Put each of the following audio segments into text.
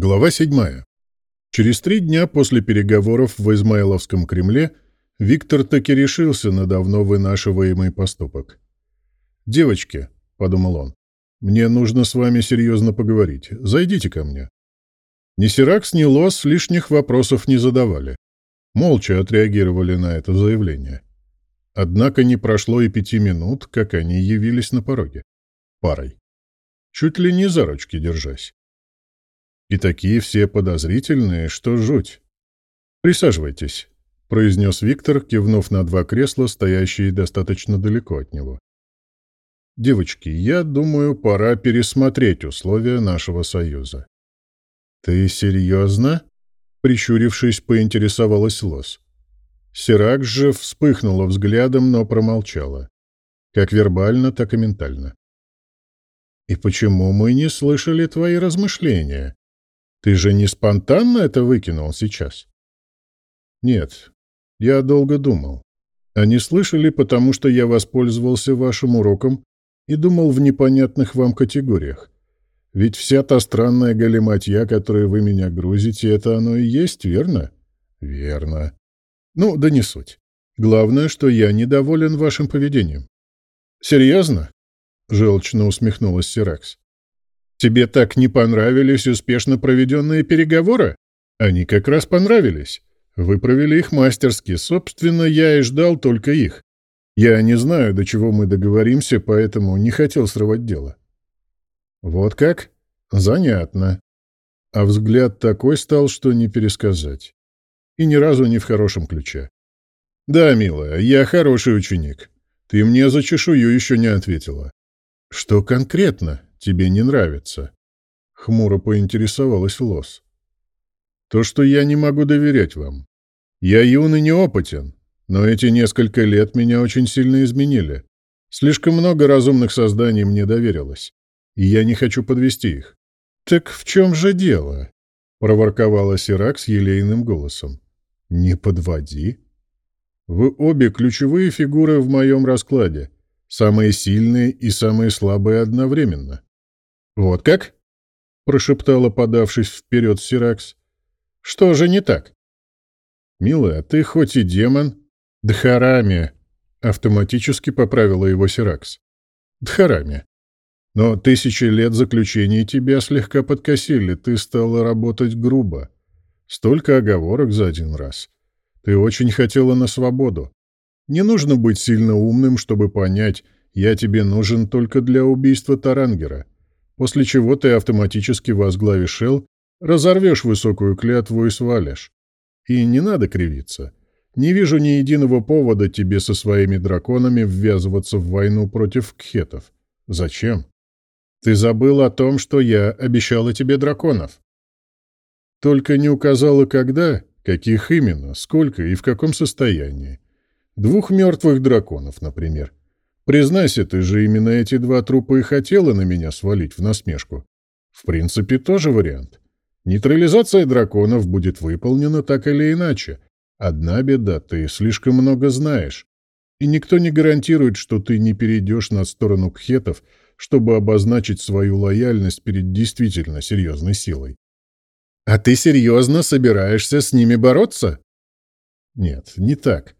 Глава 7. Через три дня после переговоров в Измайловском Кремле Виктор таки решился на давно вынашиваемый поступок. «Девочки», — подумал он, — «мне нужно с вами серьезно поговорить. Зайдите ко мне». Ни Сиракс, ни Лос лишних вопросов не задавали. Молча отреагировали на это заявление. Однако не прошло и пяти минут, как они явились на пороге. Парой. Чуть ли не за ручки держась. И такие все подозрительные, что жуть. «Присаживайтесь», — произнес Виктор, кивнув на два кресла, стоящие достаточно далеко от него. «Девочки, я думаю, пора пересмотреть условия нашего союза». «Ты серьезно?» — прищурившись, поинтересовалась Лос. Сирак же вспыхнула взглядом, но промолчала. Как вербально, так и ментально. «И почему мы не слышали твои размышления?» Ты же не спонтанно это выкинул сейчас? Нет, я долго думал. Они слышали, потому что я воспользовался вашим уроком и думал в непонятных вам категориях. Ведь вся та странная галиматья, которой вы меня грузите, это оно и есть, верно? Верно. Ну, да не суть. Главное, что я недоволен вашим поведением. Серьезно? Желчно усмехнулась Сиракс. Тебе так не понравились успешно проведенные переговоры? Они как раз понравились. Вы провели их мастерски. Собственно, я и ждал только их. Я не знаю, до чего мы договоримся, поэтому не хотел срывать дело. Вот как? Занятно. А взгляд такой стал, что не пересказать. И ни разу не в хорошем ключе. Да, милая, я хороший ученик. Ты мне за чешую еще не ответила. Что конкретно? Тебе не нравится?» Хмуро поинтересовалась Лос. «То, что я не могу доверять вам. Я юн и неопытен, но эти несколько лет меня очень сильно изменили. Слишком много разумных созданий мне доверилось, и я не хочу подвести их». «Так в чем же дело?» — проворковала Сирак с елейным голосом. «Не подводи. Вы обе ключевые фигуры в моем раскладе, самые сильные и самые слабые одновременно. «Вот как?» — прошептала, подавшись вперед Сиракс. «Что же не так?» «Милая, ты хоть и демон...» «Дхарами!» — автоматически поправила его Сиракс. «Дхарами. Но тысячи лет заключения тебя слегка подкосили, ты стала работать грубо. Столько оговорок за один раз. Ты очень хотела на свободу. Не нужно быть сильно умным, чтобы понять, я тебе нужен только для убийства Тарангера после чего ты автоматически возглавишь Шел, разорвешь высокую клятву и свалишь. И не надо кривиться. Не вижу ни единого повода тебе со своими драконами ввязываться в войну против кхетов. Зачем? Ты забыл о том, что я обещала тебе драконов. Только не указала, когда, каких именно, сколько и в каком состоянии. Двух мертвых драконов, например. Признайся, ты же именно эти два трупа и хотела на меня свалить в насмешку. В принципе, тоже вариант. Нейтрализация драконов будет выполнена так или иначе. Одна беда, ты слишком много знаешь. И никто не гарантирует, что ты не перейдешь на сторону кхетов, чтобы обозначить свою лояльность перед действительно серьезной силой. А ты серьезно собираешься с ними бороться? Нет, не так.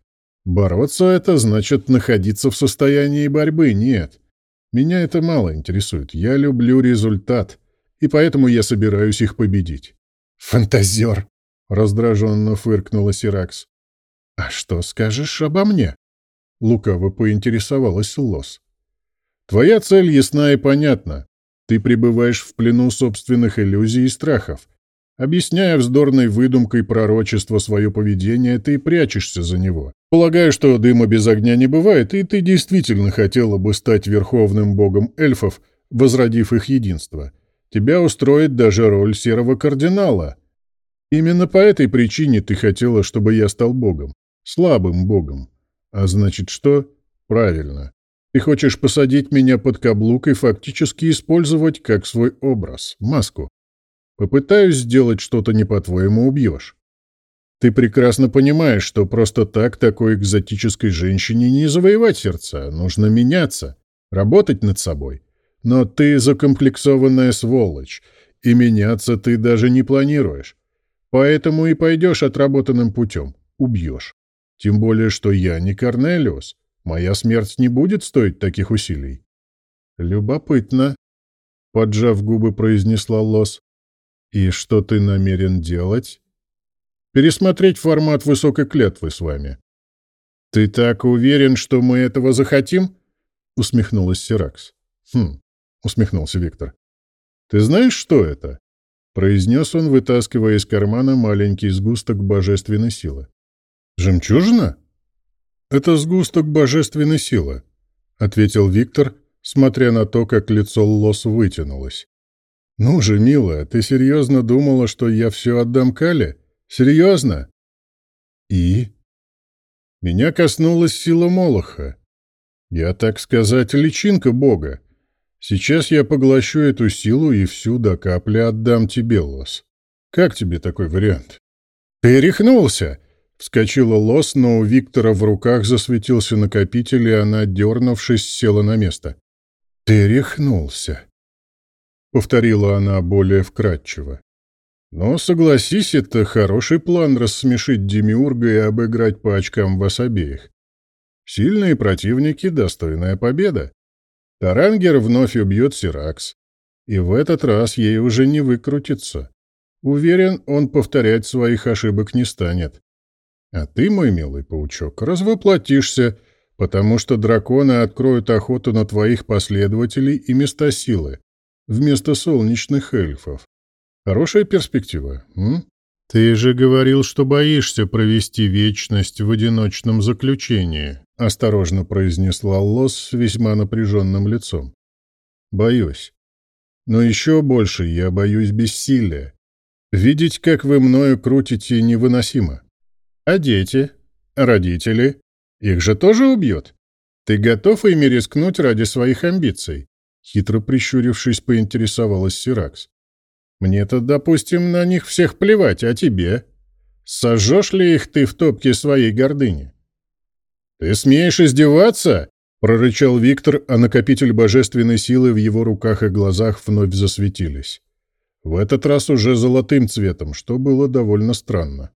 Бороться — это значит находиться в состоянии борьбы. Нет. Меня это мало интересует. Я люблю результат, и поэтому я собираюсь их победить. «Фантазер!» — раздраженно фыркнула Сиракс. «А что скажешь обо мне?» — лукаво поинтересовалась Лос. «Твоя цель ясна и понятна. Ты пребываешь в плену собственных иллюзий и страхов. Объясняя вздорной выдумкой пророчества свое поведение, ты прячешься за него. Полагаю, что дыма без огня не бывает, и ты действительно хотела бы стать верховным богом эльфов, возродив их единство. Тебя устроит даже роль серого кардинала. Именно по этой причине ты хотела, чтобы я стал богом. Слабым богом. А значит что? Правильно. Ты хочешь посадить меня под каблук и фактически использовать как свой образ, маску. Попытаюсь сделать что-то не по-твоему, убьешь. Ты прекрасно понимаешь, что просто так такой экзотической женщине не завоевать сердца. Нужно меняться, работать над собой. Но ты закомплексованная сволочь, и меняться ты даже не планируешь. Поэтому и пойдешь отработанным путем. Убьешь. Тем более, что я не Корнелиус. Моя смерть не будет стоить таких усилий. Любопытно, — поджав губы, произнесла Лос. И что ты намерен делать? Пересмотреть формат высокой клятвы с вами. Ты так уверен, что мы этого захотим? Усмехнулась Сиракс. Хм, усмехнулся Виктор. Ты знаешь, что это? произнес он, вытаскивая из кармана маленький сгусток божественной силы. «Жемчужина?» «Это сгусток божественной силы», — ответил Виктор, смотря на то, как лицо Лос вытянулось. «Ну же, милая, ты серьезно думала, что я все отдам Кале? Серьезно?» «И?» «Меня коснулась сила Молоха. Я, так сказать, личинка Бога. Сейчас я поглощу эту силу и всю до капли отдам тебе, Лос. Как тебе такой вариант? Перехнулся! Вскочила Лос, но у Виктора в руках засветился накопитель, и она, дернувшись, села на место. Перехнулся. Повторила она более вкратчиво. Но, согласись, это хороший план рассмешить Демиурга и обыграть по очкам вас обеих. Сильные противники — достойная победа. Тарангер вновь убьет Сиракс. И в этот раз ей уже не выкрутится. Уверен, он повторять своих ошибок не станет. А ты, мой милый паучок, развоплотишься, потому что драконы откроют охоту на твоих последователей и места силы, вместо солнечных эльфов. Хорошая перспектива, м? Ты же говорил, что боишься провести вечность в одиночном заключении. — осторожно произнесла Лос с весьма напряженным лицом. «Боюсь. Но еще больше я боюсь бессилия. Видеть, как вы мною крутите, невыносимо. А дети? Родители? Их же тоже убьет? Ты готов ими рискнуть ради своих амбиций?» Хитро прищурившись, поинтересовалась Сиракс. «Мне-то, допустим, на них всех плевать, а тебе? Сожжешь ли их ты в топке своей гордыни?» «Ты смеешь издеваться?» — прорычал Виктор, а накопитель божественной силы в его руках и глазах вновь засветились. В этот раз уже золотым цветом, что было довольно странно.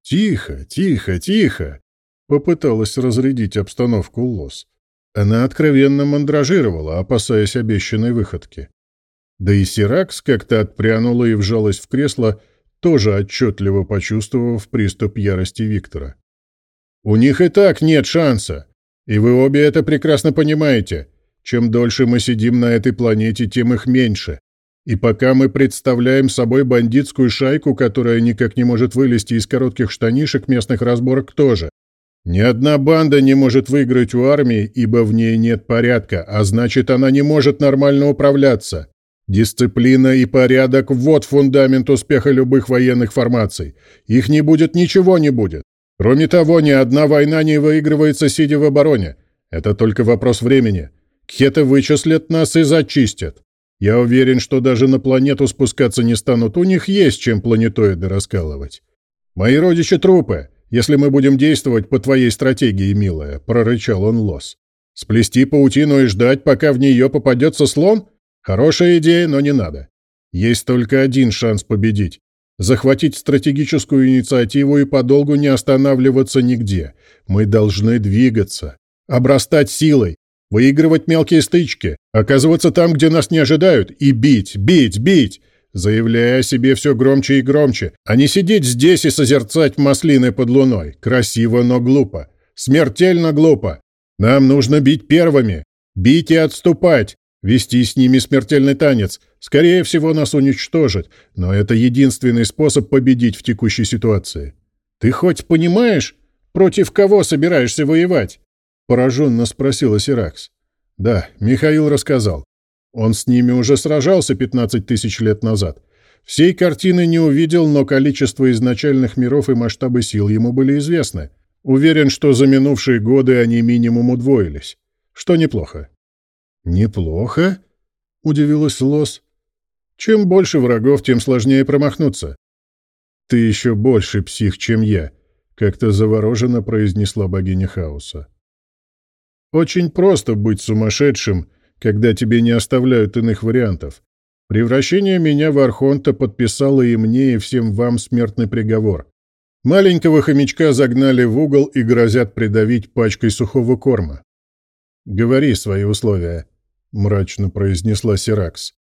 «Тихо, тихо, тихо!» — попыталась разрядить обстановку Лос. Она откровенно мандражировала, опасаясь обещанной выходки. Да и Сиракс как-то отпрянула и вжалась в кресло, тоже отчетливо почувствовав приступ ярости Виктора. У них и так нет шанса. И вы обе это прекрасно понимаете. Чем дольше мы сидим на этой планете, тем их меньше. И пока мы представляем собой бандитскую шайку, которая никак не может вылезти из коротких штанишек местных разборок тоже. Ни одна банда не может выиграть у армии, ибо в ней нет порядка, а значит, она не может нормально управляться. Дисциплина и порядок – вот фундамент успеха любых военных формаций. Их не будет, ничего не будет. Кроме того, ни одна война не выигрывается, сидя в обороне. Это только вопрос времени. Кхеты вычислят нас и зачистят. Я уверен, что даже на планету спускаться не станут. У них есть чем планетоиды раскалывать. Мои родичи трупы, если мы будем действовать по твоей стратегии, милая, прорычал он лос. Сплести паутину и ждать, пока в нее попадется слон? Хорошая идея, но не надо. Есть только один шанс победить захватить стратегическую инициативу и подолгу не останавливаться нигде. Мы должны двигаться, обрастать силой, выигрывать мелкие стычки, оказываться там, где нас не ожидают, и бить, бить, бить, заявляя о себе все громче и громче, а не сидеть здесь и созерцать маслины под луной. Красиво, но глупо. Смертельно глупо. Нам нужно бить первыми, бить и отступать, Вести с ними смертельный танец, скорее всего, нас уничтожит, но это единственный способ победить в текущей ситуации. Ты хоть понимаешь, против кого собираешься воевать? Пораженно спросила Сиракс. Да, Михаил рассказал. Он с ними уже сражался 15 тысяч лет назад. Всей картины не увидел, но количество изначальных миров и масштабы сил ему были известны. Уверен, что за минувшие годы они минимум удвоились. Что неплохо. «Неплохо?» — удивилась Лос. «Чем больше врагов, тем сложнее промахнуться». «Ты еще больше псих, чем я», — как-то завороженно произнесла богиня хаоса. «Очень просто быть сумасшедшим, когда тебе не оставляют иных вариантов. Превращение меня в Архонта подписало и мне, и всем вам смертный приговор. Маленького хомячка загнали в угол и грозят придавить пачкой сухого корма. «Говори свои условия», — мрачно произнесла Сиракс.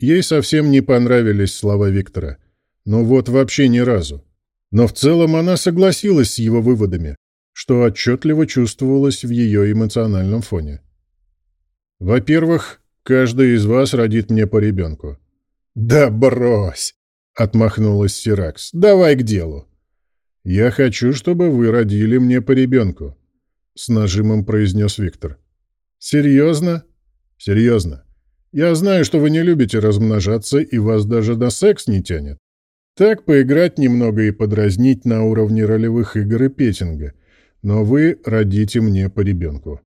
Ей совсем не понравились слова Виктора. Ну вот вообще ни разу. Но в целом она согласилась с его выводами, что отчетливо чувствовалось в ее эмоциональном фоне. «Во-первых, каждый из вас родит мне по ребенку». «Да брось!» — отмахнулась Сиракс. «Давай к делу». «Я хочу, чтобы вы родили мне по ребенку», — с нажимом произнес Виктор. «Серьезно?» «Серьезно. Я знаю, что вы не любите размножаться, и вас даже на секс не тянет. Так поиграть немного и подразнить на уровне ролевых игр и петинга. Но вы родите мне по ребенку.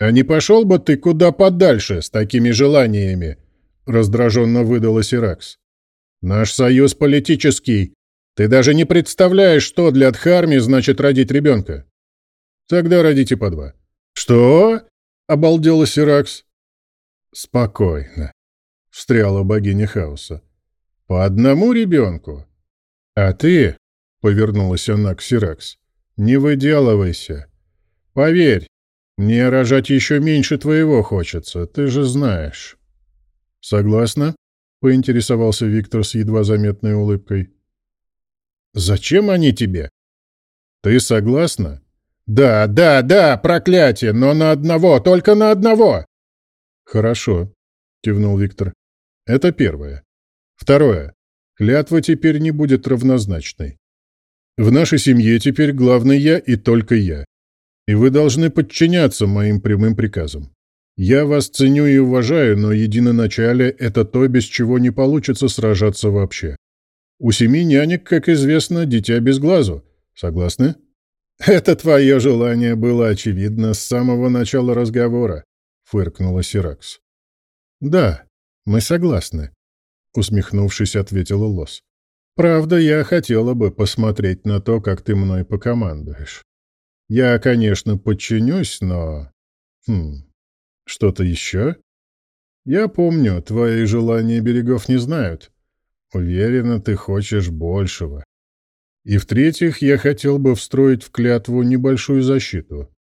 «А не пошел бы ты куда подальше с такими желаниями?» — раздраженно выдала Сиракс. «Наш союз политический. Ты даже не представляешь, что для Дхарми значит родить ребенка. Тогда родите по два». «Что?» — обалдела Сиракс. «Спокойно», — встряла богиня хаоса. По одному ребенку. А ты, — повернулась она к Сиракс, — не выделывайся. Поверь, мне рожать еще меньше твоего хочется, ты же знаешь. Согласна? — поинтересовался Виктор с едва заметной улыбкой. «Зачем они тебе?» «Ты согласна?» «Да, да, да, проклятие, но на одного, только на одного!» «Хорошо», — кивнул Виктор. «Это первое. Второе. Клятва теперь не будет равнозначной. В нашей семье теперь главный я и только я. И вы должны подчиняться моим прямым приказам. Я вас ценю и уважаю, но единоначалие — это то, без чего не получится сражаться вообще. У семи нянек, как известно, дитя без глазу. Согласны? Это твое желание было очевидно с самого начала разговора, — фыркнула Сиракс. Да, мы согласны, — усмехнувшись, ответила Лос. «Правда, я хотела бы посмотреть на то, как ты мной покомандуешь. Я, конечно, подчинюсь, но... Хм... Что-то еще? Я помню, твои желания берегов не знают. Уверена, ты хочешь большего. И в-третьих, я хотел бы встроить в клятву небольшую защиту.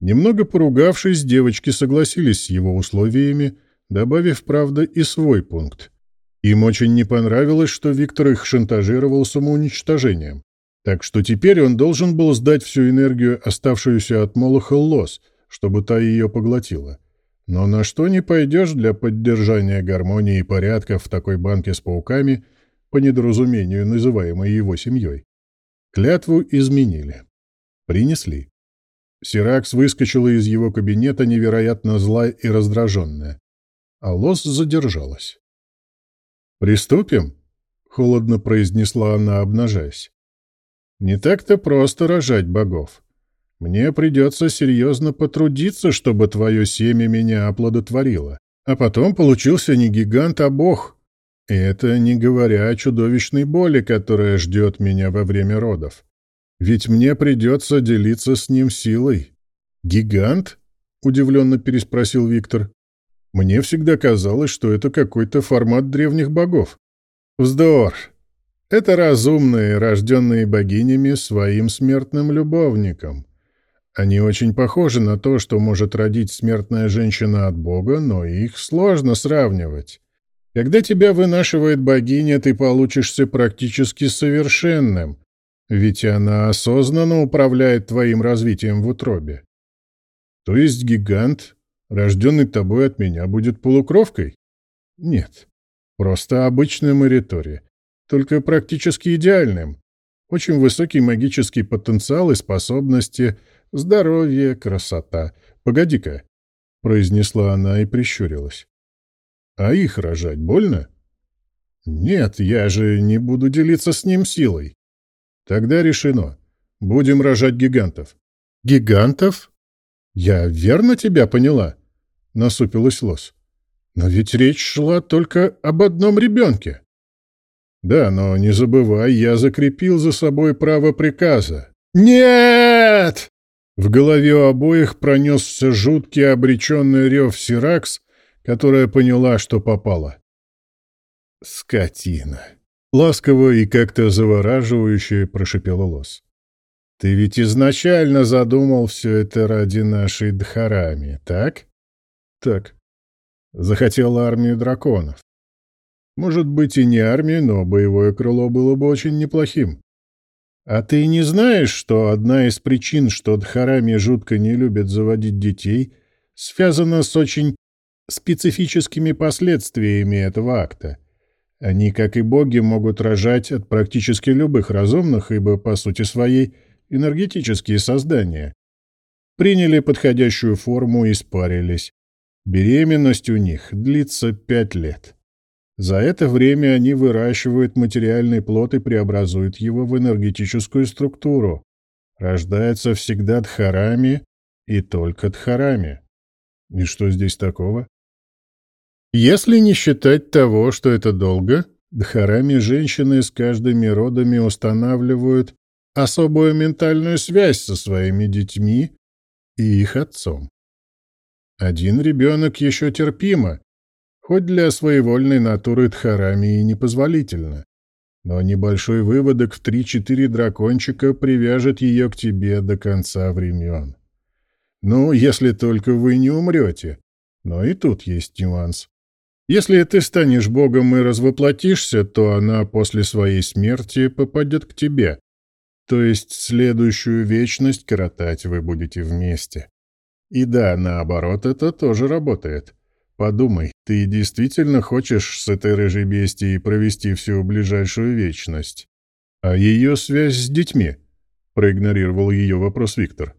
Немного поругавшись, девочки согласились с его условиями, добавив, правда, и свой пункт. Им очень не понравилось, что Виктор их шантажировал самоуничтожением. Так что теперь он должен был сдать всю энергию, оставшуюся от Молоха Лос, чтобы та ее поглотила. Но на что не пойдешь для поддержания гармонии и порядка в такой банке с пауками, по недоразумению называемой его семьей. Клятву изменили. Принесли. Сиракс выскочила из его кабинета невероятно злая и раздраженная. А Лос задержалась. «Приступим?» — холодно произнесла она, обнажаясь. «Не так-то просто рожать богов. Мне придется серьезно потрудиться, чтобы твое семя меня оплодотворило. А потом получился не гигант, а бог. И это не говоря о чудовищной боли, которая ждет меня во время родов. Ведь мне придется делиться с ним силой. Гигант?» — удивленно переспросил Виктор. Мне всегда казалось, что это какой-то формат древних богов. Вздор. Это разумные, рожденные богинями своим смертным любовником. Они очень похожи на то, что может родить смертная женщина от бога, но их сложно сравнивать. Когда тебя вынашивает богиня, ты получишься практически совершенным, ведь она осознанно управляет твоим развитием в утробе. То есть гигант рожденный тобой от меня будет полукровкой? Нет. Просто обычным Эритори. Только практически идеальным. Очень высокий магический потенциал и способности, здоровье, красота. Погоди-ка, — произнесла она и прищурилась. А их рожать больно? Нет, я же не буду делиться с ним силой. Тогда решено. Будем рожать гигантов. Гигантов? Я верно тебя поняла? —— насупилась Лос. «Но ведь речь шла только об одном ребенке». «Да, но не забывай, я закрепил за собой право приказа». «Нет!» В голове у обоих пронесся жуткий обреченный рев Сиракс, которая поняла, что попала. Скотина. Ласково и как-то завораживающе прошипела Лос. Ты ведь изначально задумал все это ради нашей Дхарами, так? Так. Захотел армию драконов. Может быть и не армию, но боевое крыло было бы очень неплохим. А ты не знаешь, что одна из причин, что Дхарами жутко не любят заводить детей, связана с очень специфическими последствиями этого акта? Они, как и боги, могут рожать от практически любых разумных, ибо, по сути своей, энергетические создания. Приняли подходящую форму и спарились. Беременность у них длится пять лет. За это время они выращивают материальный плод и преобразуют его в энергетическую структуру. Рождается всегда дхарами и только дхарами. И что здесь такого? Если не считать того, что это долго, дхарами женщины с каждыми родами устанавливают особую ментальную связь со своими детьми и их отцом. Один ребенок еще терпимо, хоть для своевольной натуры Дхарами и непозволительно. Но небольшой выводок в три-четыре дракончика привяжет ее к тебе до конца времен. Ну, если только вы не умрете. Но и тут есть нюанс. Если ты станешь богом и развоплотишься, то она после своей смерти попадет к тебе, то есть следующую вечность коротать вы будете вместе. И да, наоборот, это тоже работает. Подумай, ты действительно хочешь с этой рыжей бестией провести всю ближайшую вечность? А ее связь с детьми? Проигнорировал ее вопрос Виктор.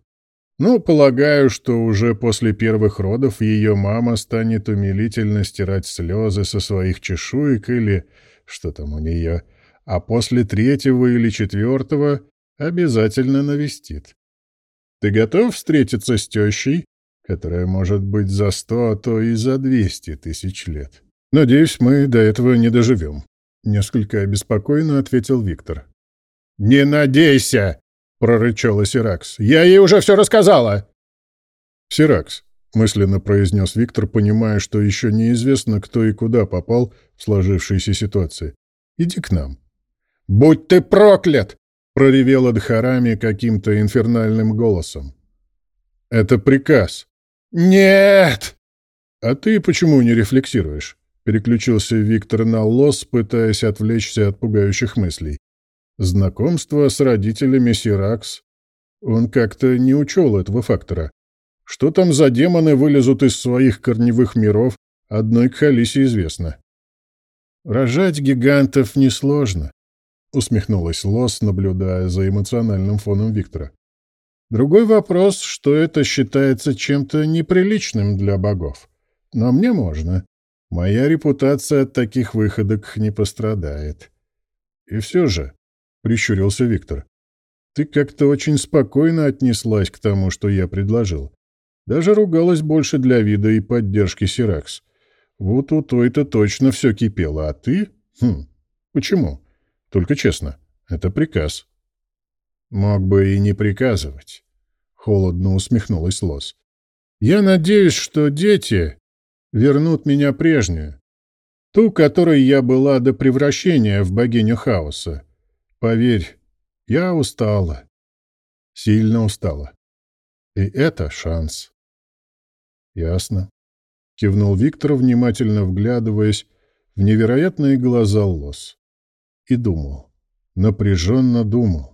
Ну, полагаю, что уже после первых родов ее мама станет умилительно стирать слезы со своих чешуек или что там у нее, а после третьего или четвертого Обязательно навестит. Ты готов встретиться с тещей, которая может быть за сто, а то и за двести тысяч лет? Надеюсь, мы до этого не доживем. Несколько обеспокоенно ответил Виктор. «Не надейся!» — прорычала Сиракс. «Я ей уже все рассказала!» «Сиракс», — мысленно произнес Виктор, понимая, что еще неизвестно, кто и куда попал в сложившейся ситуации. «Иди к нам». «Будь ты проклят!» — проревела Дхарами каким-то инфернальным голосом. «Это приказ». «Нет!» «А ты почему не рефлексируешь?» — переключился Виктор на лос, пытаясь отвлечься от пугающих мыслей. Знакомство с родителями Сиракс. Он как-то не учел этого фактора. Что там за демоны вылезут из своих корневых миров, одной Кхалисе известно. Рожать гигантов несложно усмехнулась Лос, наблюдая за эмоциональным фоном Виктора. Другой вопрос, что это считается чем-то неприличным для богов. Но мне можно. Моя репутация от таких выходок не пострадает. И все же, — прищурился Виктор, — ты как-то очень спокойно отнеслась к тому, что я предложил. Даже ругалась больше для вида и поддержки Сиракс. Вот у той-то точно все кипело, а ты? Хм, почему? Только честно, это приказ. Мог бы и не приказывать. Холодно усмехнулась Лос. Я надеюсь, что дети вернут меня прежнюю. Ту, которой я была до превращения в богиню хаоса. Поверь, я устала. Сильно устала. И это шанс. Ясно. Кивнул Виктор, внимательно вглядываясь в невероятные глаза Лос и думал. Напряженно думал.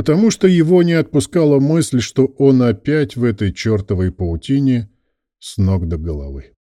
Потому что его не отпускала мысль, что он опять в этой чертовой паутине с ног до головы.